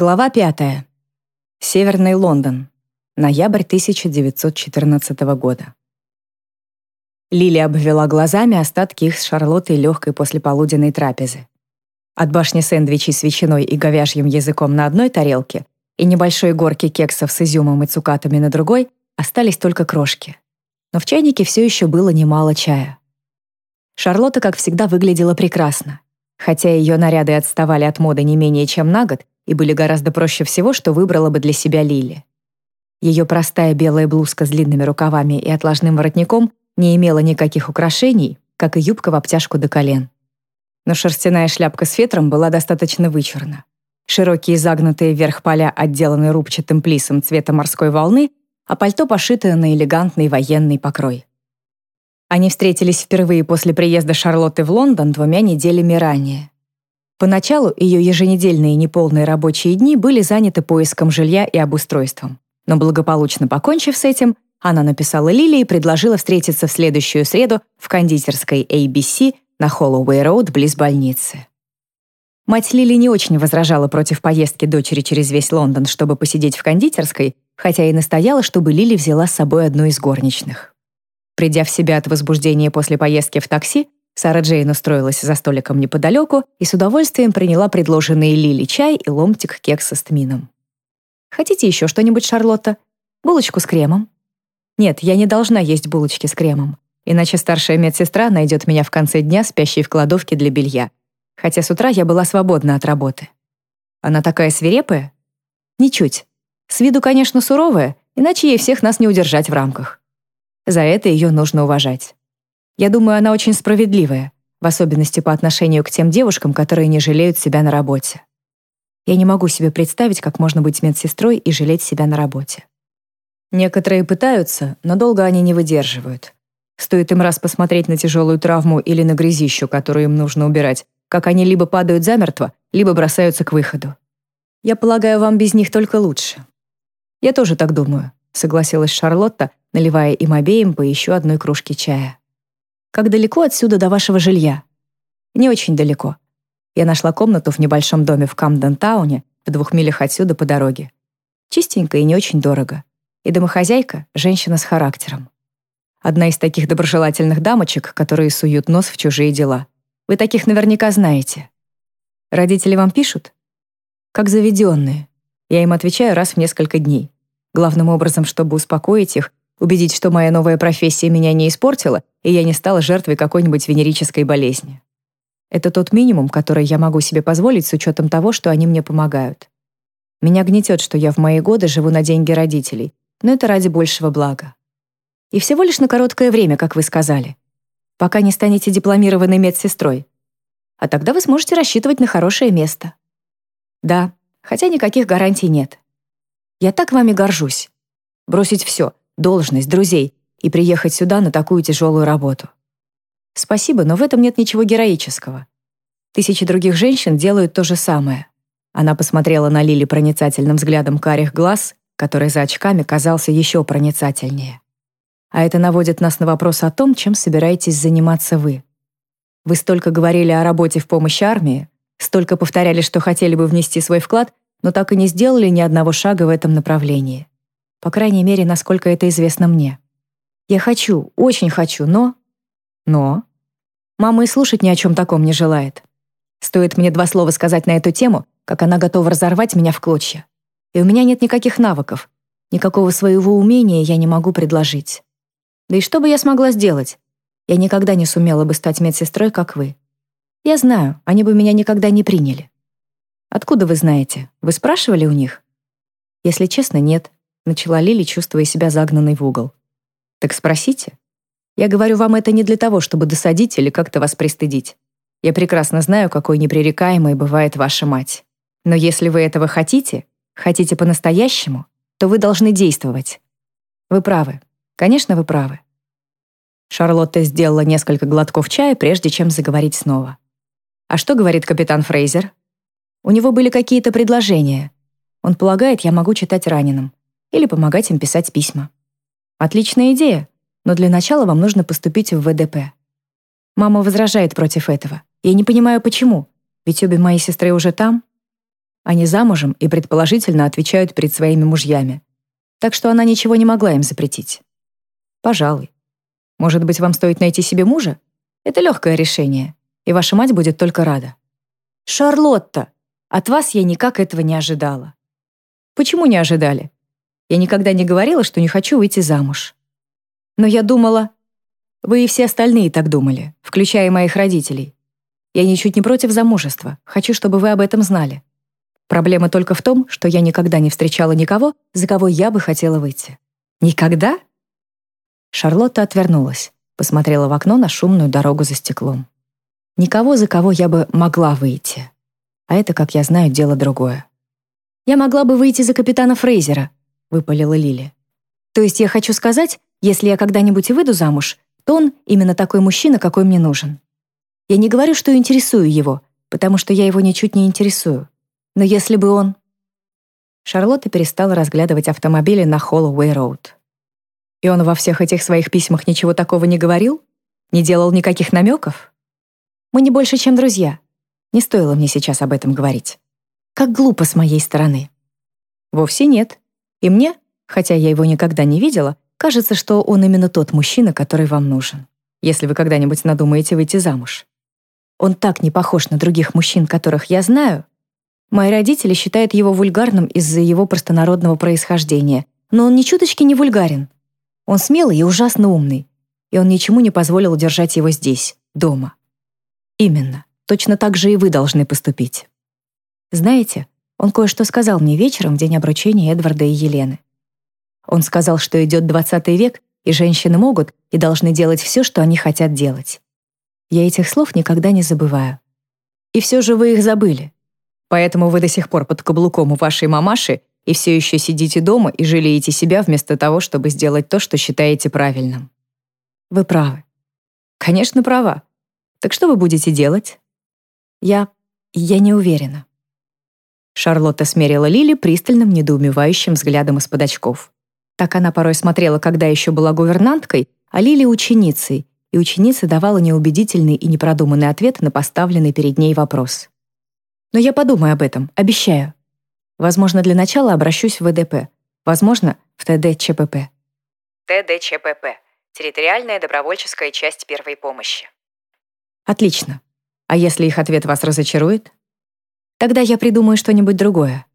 Глава 5. Северный Лондон. Ноябрь 1914 года. Лили обвела глазами остатки их с Шарлоттой легкой послеполуденной трапезы. От башни сэндвичей с ветчиной и говяжьим языком на одной тарелке и небольшой горки кексов с изюмом и цукатами на другой остались только крошки. Но в чайнике все еще было немало чая. Шарлотта, как всегда, выглядела прекрасно. Хотя ее наряды отставали от моды не менее чем на год, и были гораздо проще всего, что выбрала бы для себя Лили. Ее простая белая блузка с длинными рукавами и отложным воротником не имела никаких украшений, как и юбка в обтяжку до колен. Но шерстяная шляпка с фетром была достаточно вычурна. Широкие загнутые вверх поля отделаны рубчатым плисом цвета морской волны, а пальто пошитое на элегантный военный покрой. Они встретились впервые после приезда Шарлотты в Лондон двумя неделями ранее. Поначалу ее еженедельные неполные рабочие дни были заняты поиском жилья и обустройством. Но благополучно покончив с этим, она написала Лили и предложила встретиться в следующую среду в кондитерской ABC на Холлоуэй-роуд близ больницы. Мать Лили не очень возражала против поездки дочери через весь Лондон, чтобы посидеть в кондитерской, хотя и настояла, чтобы Лили взяла с собой одну из горничных. Придя в себя от возбуждения после поездки в такси, Сара Джейн устроилась за столиком неподалеку и с удовольствием приняла предложенные Лили чай и ломтик кекса с тмином. «Хотите еще что-нибудь, Шарлотта? Булочку с кремом?» «Нет, я не должна есть булочки с кремом, иначе старшая медсестра найдет меня в конце дня спящей в кладовке для белья, хотя с утра я была свободна от работы. Она такая свирепая? Ничуть. С виду, конечно, суровая, иначе ей всех нас не удержать в рамках. За это ее нужно уважать. Я думаю, она очень справедливая, в особенности по отношению к тем девушкам, которые не жалеют себя на работе. Я не могу себе представить, как можно быть медсестрой и жалеть себя на работе. Некоторые пытаются, но долго они не выдерживают. Стоит им раз посмотреть на тяжелую травму или на грязищу, которую им нужно убирать, как они либо падают замертво, либо бросаются к выходу. Я полагаю, вам без них только лучше. Я тоже так думаю, согласилась Шарлотта, наливая им обеим по еще одной кружке чая. Как далеко отсюда до вашего жилья? Не очень далеко. Я нашла комнату в небольшом доме в Камден-тауне, в двух милях отсюда по дороге. Чистенько и не очень дорого. И домохозяйка — женщина с характером. Одна из таких доброжелательных дамочек, которые суют нос в чужие дела. Вы таких наверняка знаете. Родители вам пишут? Как заведенные. Я им отвечаю раз в несколько дней. Главным образом, чтобы успокоить их убедить, что моя новая профессия меня не испортила, и я не стала жертвой какой-нибудь венерической болезни. Это тот минимум, который я могу себе позволить с учетом того, что они мне помогают. Меня гнетет, что я в мои годы живу на деньги родителей, но это ради большего блага. И всего лишь на короткое время, как вы сказали. Пока не станете дипломированной медсестрой. А тогда вы сможете рассчитывать на хорошее место. Да, хотя никаких гарантий нет. Я так вами горжусь. Бросить все, должность, друзей и приехать сюда на такую тяжелую работу. Спасибо, но в этом нет ничего героического. Тысячи других женщин делают то же самое. Она посмотрела на Лили проницательным взглядом карих глаз, который за очками казался еще проницательнее. А это наводит нас на вопрос о том, чем собираетесь заниматься вы. Вы столько говорили о работе в помощь армии, столько повторяли, что хотели бы внести свой вклад, но так и не сделали ни одного шага в этом направлении. По крайней мере, насколько это известно мне. Я хочу, очень хочу, но... Но... Мама и слушать ни о чем таком не желает. Стоит мне два слова сказать на эту тему, как она готова разорвать меня в клочья. И у меня нет никаких навыков. Никакого своего умения я не могу предложить. Да и что бы я смогла сделать? Я никогда не сумела бы стать медсестрой, как вы. Я знаю, они бы меня никогда не приняли. Откуда вы знаете? Вы спрашивали у них? Если честно, нет начала Лили, чувствуя себя загнанной в угол. Так спросите. Я говорю вам это не для того, чтобы досадить или как-то вас пристыдить. Я прекрасно знаю, какой непререкаемой бывает ваша мать. Но если вы этого хотите, хотите по-настоящему, то вы должны действовать. Вы правы. Конечно, вы правы. Шарлотта сделала несколько глотков чая, прежде чем заговорить снова. А что говорит капитан Фрейзер? У него были какие-то предложения. Он полагает, я могу читать раненым или помогать им писать письма. Отличная идея, но для начала вам нужно поступить в ВДП. Мама возражает против этого. Я не понимаю, почему, ведь обе мои сестры уже там. Они замужем и, предположительно, отвечают перед своими мужьями. Так что она ничего не могла им запретить. Пожалуй. Может быть, вам стоит найти себе мужа? Это легкое решение, и ваша мать будет только рада. Шарлотта, от вас я никак этого не ожидала. Почему не ожидали? Я никогда не говорила, что не хочу выйти замуж. Но я думала... Вы и все остальные так думали, включая моих родителей. Я ничуть не против замужества. Хочу, чтобы вы об этом знали. Проблема только в том, что я никогда не встречала никого, за кого я бы хотела выйти. Никогда? Шарлотта отвернулась, посмотрела в окно на шумную дорогу за стеклом. Никого, за кого я бы могла выйти. А это, как я знаю, дело другое. Я могла бы выйти за капитана Фрейзера, выпалила Лили. То есть я хочу сказать, если я когда-нибудь и выйду замуж, то он именно такой мужчина, какой мне нужен. Я не говорю, что интересую его, потому что я его ничуть не интересую. Но если бы он... Шарлотта перестала разглядывать автомобили на Холлоуэй-роуд. И он во всех этих своих письмах ничего такого не говорил? Не делал никаких намеков? Мы не больше, чем друзья. Не стоило мне сейчас об этом говорить. Как глупо с моей стороны. Вовсе нет. И мне, хотя я его никогда не видела, кажется, что он именно тот мужчина, который вам нужен, если вы когда-нибудь надумаете выйти замуж. Он так не похож на других мужчин, которых я знаю, Мои родители считают его вульгарным из-за его простонародного происхождения, но он ни чуточки не вульгарен. Он смелый и ужасно умный, и он ничему не позволил удержать его здесь, дома. Именно, точно так же и вы должны поступить. Знаете, он кое-что сказал мне вечером в день обручения Эдварда и Елены. Он сказал, что идет 20 век, и женщины могут и должны делать все, что они хотят делать. Я этих слов никогда не забываю. И все же вы их забыли. Поэтому вы до сих пор под каблуком у вашей мамаши и все еще сидите дома и жалеете себя вместо того, чтобы сделать то, что считаете правильным. Вы правы. Конечно, права. Так что вы будете делать? Я... я не уверена. Шарлотта смерила Лили пристальным, недоумевающим взглядом из-под очков. Так она порой смотрела, когда еще была гувернанткой, а Лили — ученицей, и ученица давала неубедительный и непродуманный ответ на поставленный перед ней вопрос. Но я подумаю об этом, обещаю. Возможно, для начала обращусь в ВДП. Возможно, в ТДЧПП. ТДЧПП. Территориальная добровольческая часть первой помощи. Отлично. А если их ответ вас разочарует? Тогда я придумаю что-нибудь другое.